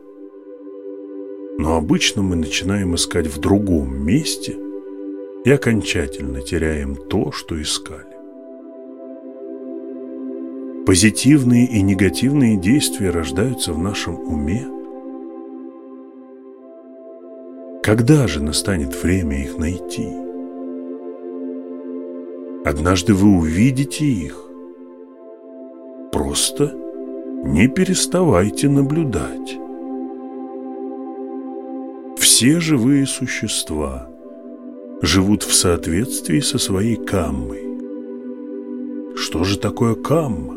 Но обычно мы начинаем искать в другом месте и окончательно теряем то, что искали. Позитивные и негативные действия рождаются в нашем уме. Когда же настанет время их найти? Однажды вы увидите их. Просто не переставайте наблюдать. Все живые существа живут в соответствии со своей каммой. Что же такое камма?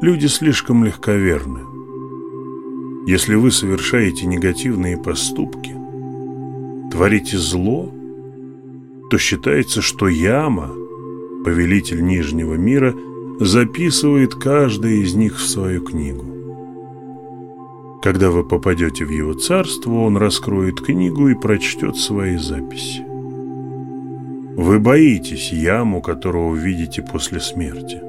Люди слишком легковерны. Если вы совершаете негативные поступки, творите зло, то считается, что яма, повелитель Нижнего мира, записывает каждое из них в свою книгу. Когда вы попадете в его царство, он раскроет книгу и прочтет свои записи. Вы боитесь яму, которую увидите после смерти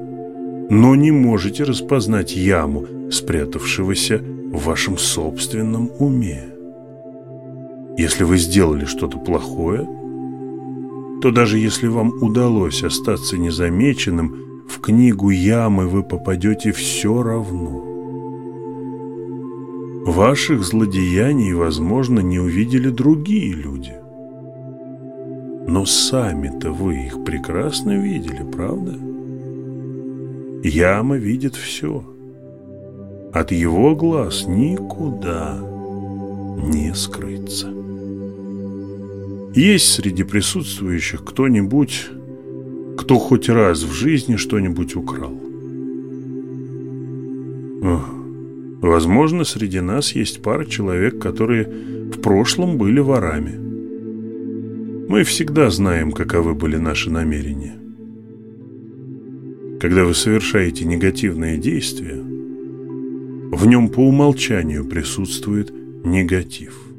но не можете распознать яму, спрятавшегося в вашем собственном уме. Если вы сделали что-то плохое, то даже если вам удалось остаться незамеченным, в книгу ямы вы попадете все равно. Ваших злодеяний, возможно, не увидели другие люди. Но сами-то вы их прекрасно видели, правда? Яма видит все. От его глаз никуда не скрыться. Есть среди присутствующих кто-нибудь, кто хоть раз в жизни что-нибудь украл? Возможно, среди нас есть пара человек, которые в прошлом были ворами. Мы всегда знаем, каковы были наши намерения. Когда вы совершаете негативное действие, в нем по умолчанию присутствует негатив.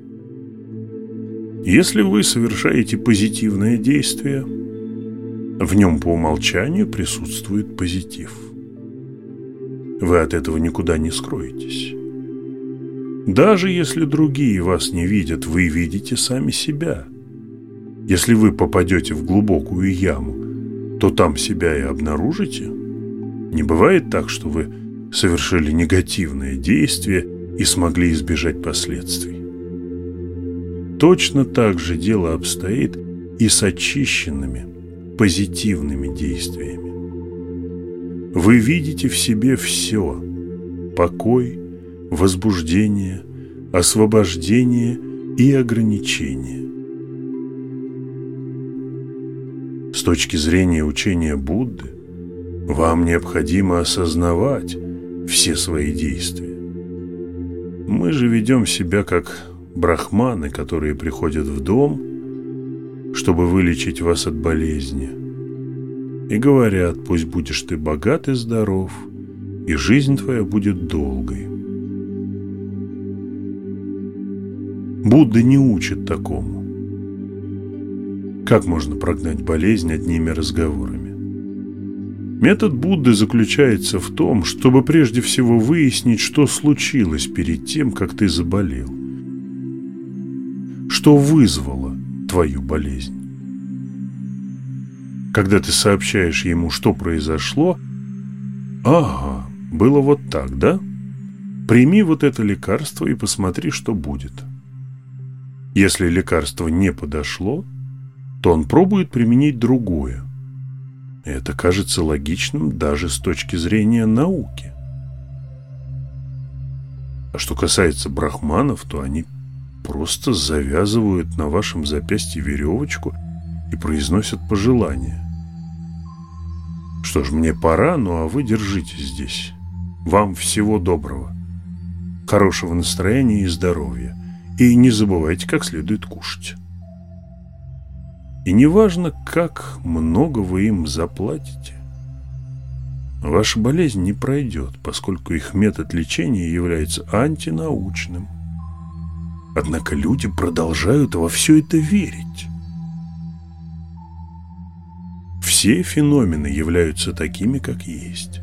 Если вы совершаете позитивное действие, в нем по умолчанию присутствует позитив. Вы от этого никуда не скроетесь. Даже если другие вас не видят, вы видите сами себя. Если вы попадете в глубокую яму, то там себя и обнаружите. Не бывает так, что вы совершили негативное действие и смогли избежать последствий. Точно так же дело обстоит и с очищенными, позитивными действиями. Вы видите в себе все – покой, возбуждение, освобождение и ограничение. С точки зрения учения Будды, вам необходимо осознавать все свои действия. Мы же ведем себя как брахманы, которые приходят в дом, чтобы вылечить вас от болезни. И говорят, пусть будешь ты богат и здоров, и жизнь твоя будет долгой. Будда не учит такому. Как можно прогнать болезнь одними разговорами? Метод Будды заключается в том, чтобы прежде всего выяснить, что случилось перед тем, как ты заболел. Что вызвало твою болезнь? Когда ты сообщаешь ему, что произошло, ага, было вот так, да? Прими вот это лекарство и посмотри, что будет. Если лекарство не подошло, то он пробует применить другое. Это кажется логичным даже с точки зрения науки. А что касается брахманов, то они просто завязывают на вашем запястье веревочку и произносят пожелания. Что ж, мне пора, ну а вы держитесь здесь. Вам всего доброго, хорошего настроения и здоровья. И не забывайте, как следует кушать. И неважно, как много вы им заплатите, ваша болезнь не пройдет, поскольку их метод лечения является антинаучным. Однако люди продолжают во все это верить. Все феномены являются такими, как есть.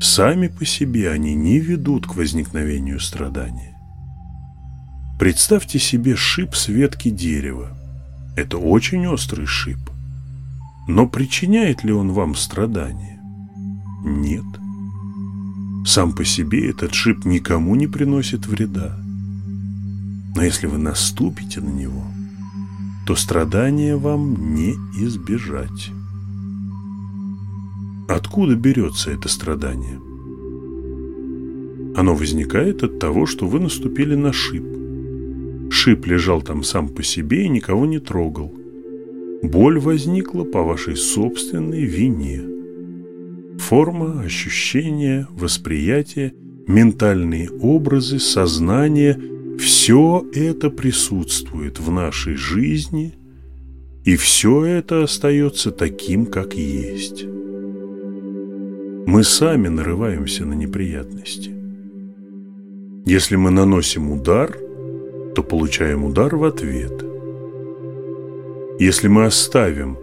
Сами по себе они не ведут к возникновению страдания. Представьте себе шип с ветки дерева. Это очень острый шип. Но причиняет ли он вам страдания? Нет. Сам по себе этот шип никому не приносит вреда. Но если вы наступите на него, то страдания вам не избежать. Откуда берется это страдание? Оно возникает от того, что вы наступили на шип. Шип лежал там сам по себе и никого не трогал. Боль возникла по вашей собственной вине. Форма, ощущения, восприятие, ментальные образы, сознание – все это присутствует в нашей жизни, и все это остается таким, как есть. Мы сами нарываемся на неприятности. Если мы наносим удар, то получаем удар в ответ. Если мы оставим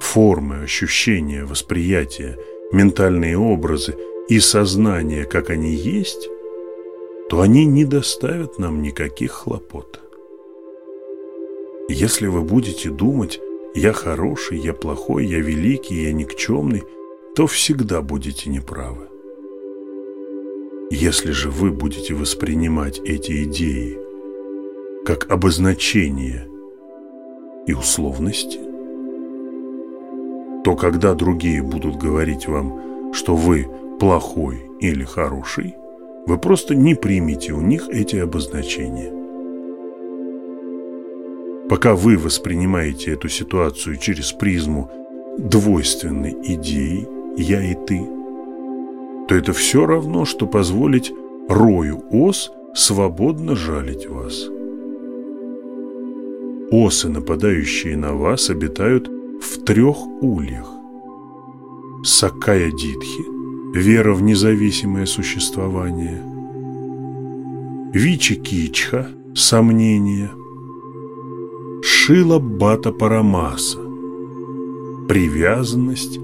формы, ощущения, восприятия, ментальные образы и сознание, как они есть, то они не доставят нам никаких хлопот. Если вы будете думать «я хороший», «я плохой», «я великий», «я никчемный», то всегда будете неправы. Если же вы будете воспринимать эти идеи как обозначение и условности, то когда другие будут говорить вам, что вы плохой или хороший, вы просто не примите у них эти обозначения. Пока вы воспринимаете эту ситуацию через призму двойственной идеи, я и ты, то это все равно, что позволить рою ос свободно жалить вас. Осы, нападающие на вас, обитают в трех ульях. Сакая Дитхи – вера в независимое существование. Вичи Кичха – сомнение. Шила Бата Парамаса – привязанность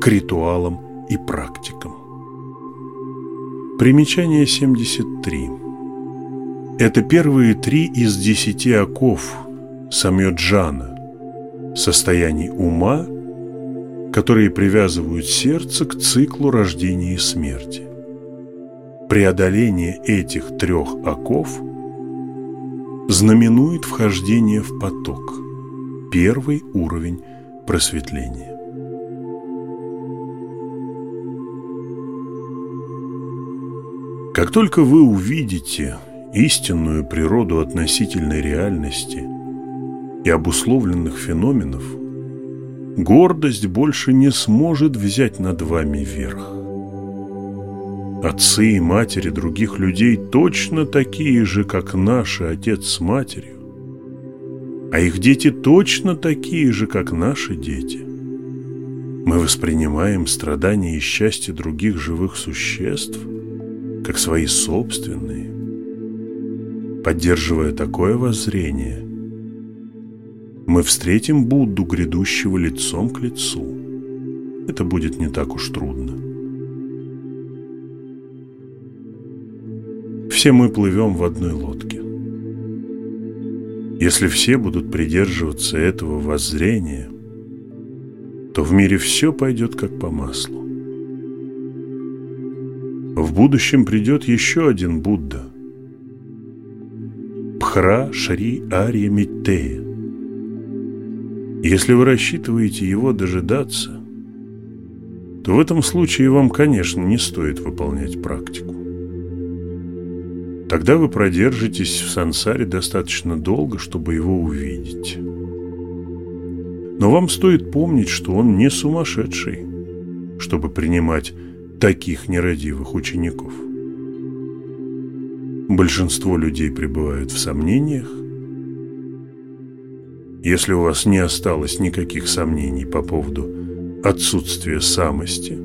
к ритуалам и практикам. Примечание 73. Это первые три из десяти оков самьоджана, состояний ума, которые привязывают сердце к циклу рождения и смерти. Преодоление этих трех оков знаменует вхождение в поток, первый уровень просветления. Как только вы увидите истинную природу относительной реальности и обусловленных феноменов, гордость больше не сможет взять над вами верх. Отцы и матери других людей точно такие же, как наши отец с матерью, а их дети точно такие же, как наши дети. Мы воспринимаем страдания и счастье других живых существ – как свои собственные. Поддерживая такое воззрение, мы встретим Будду, грядущего лицом к лицу. Это будет не так уж трудно. Все мы плывем в одной лодке. Если все будут придерживаться этого воззрения, то в мире все пойдет как по маслу. В будущем придет еще один Будда. Пхра Шри Ария Миттея. Если вы рассчитываете его дожидаться, то в этом случае вам, конечно, не стоит выполнять практику. Тогда вы продержитесь в сансаре достаточно долго, чтобы его увидеть. Но вам стоит помнить, что он не сумасшедший чтобы принимать таких нерадивых учеников. Большинство людей пребывают в сомнениях. Если у вас не осталось никаких сомнений по поводу отсутствия самости,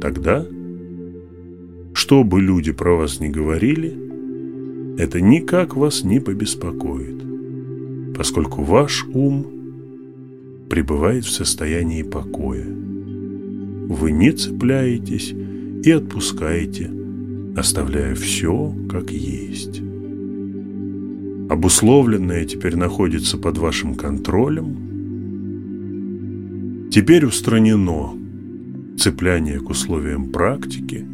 тогда, что бы люди про вас ни говорили, это никак вас не побеспокоит, поскольку ваш ум пребывает в состоянии покоя. Вы не цепляетесь и отпускаете, оставляя все как есть. Обусловленное теперь находится под вашим контролем. Теперь устранено цепляние к условиям практики,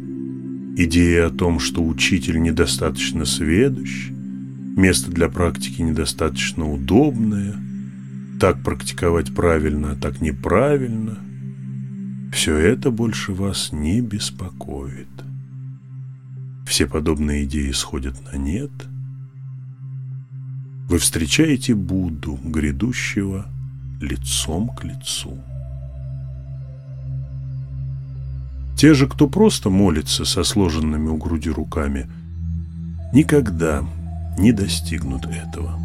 идея о том, что учитель недостаточно сведущ, место для практики недостаточно удобное, так практиковать правильно, а так неправильно – все это больше вас не беспокоит. Все подобные идеи сходят на нет. Вы встречаете Будду, грядущего, лицом к лицу. Те же, кто просто молится со сложенными у груди руками, никогда не достигнут этого.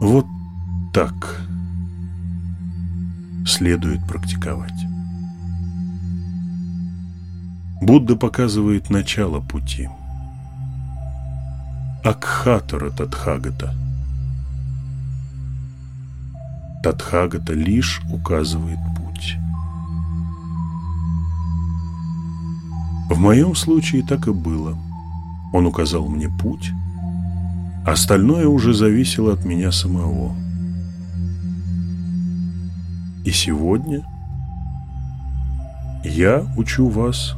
Вот так следует практиковать. Будда показывает начало пути. Акхатара Татхагата. Татхагата лишь указывает путь. В моем случае так и было. Он указал мне путь, остальное уже зависело от меня самого. И сегодня я учу вас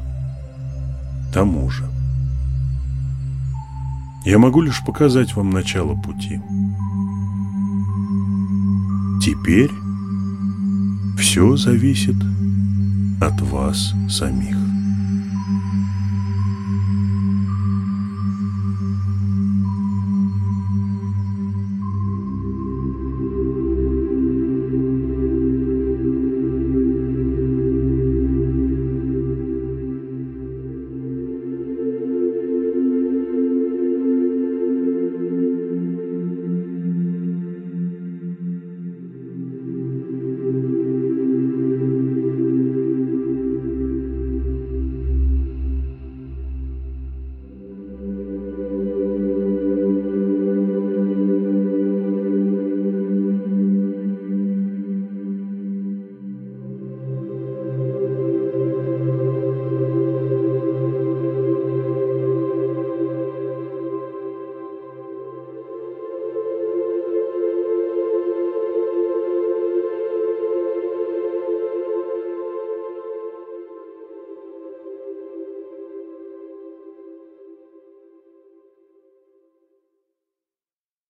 тому же. Я могу лишь показать вам начало пути. Теперь все зависит от вас самих.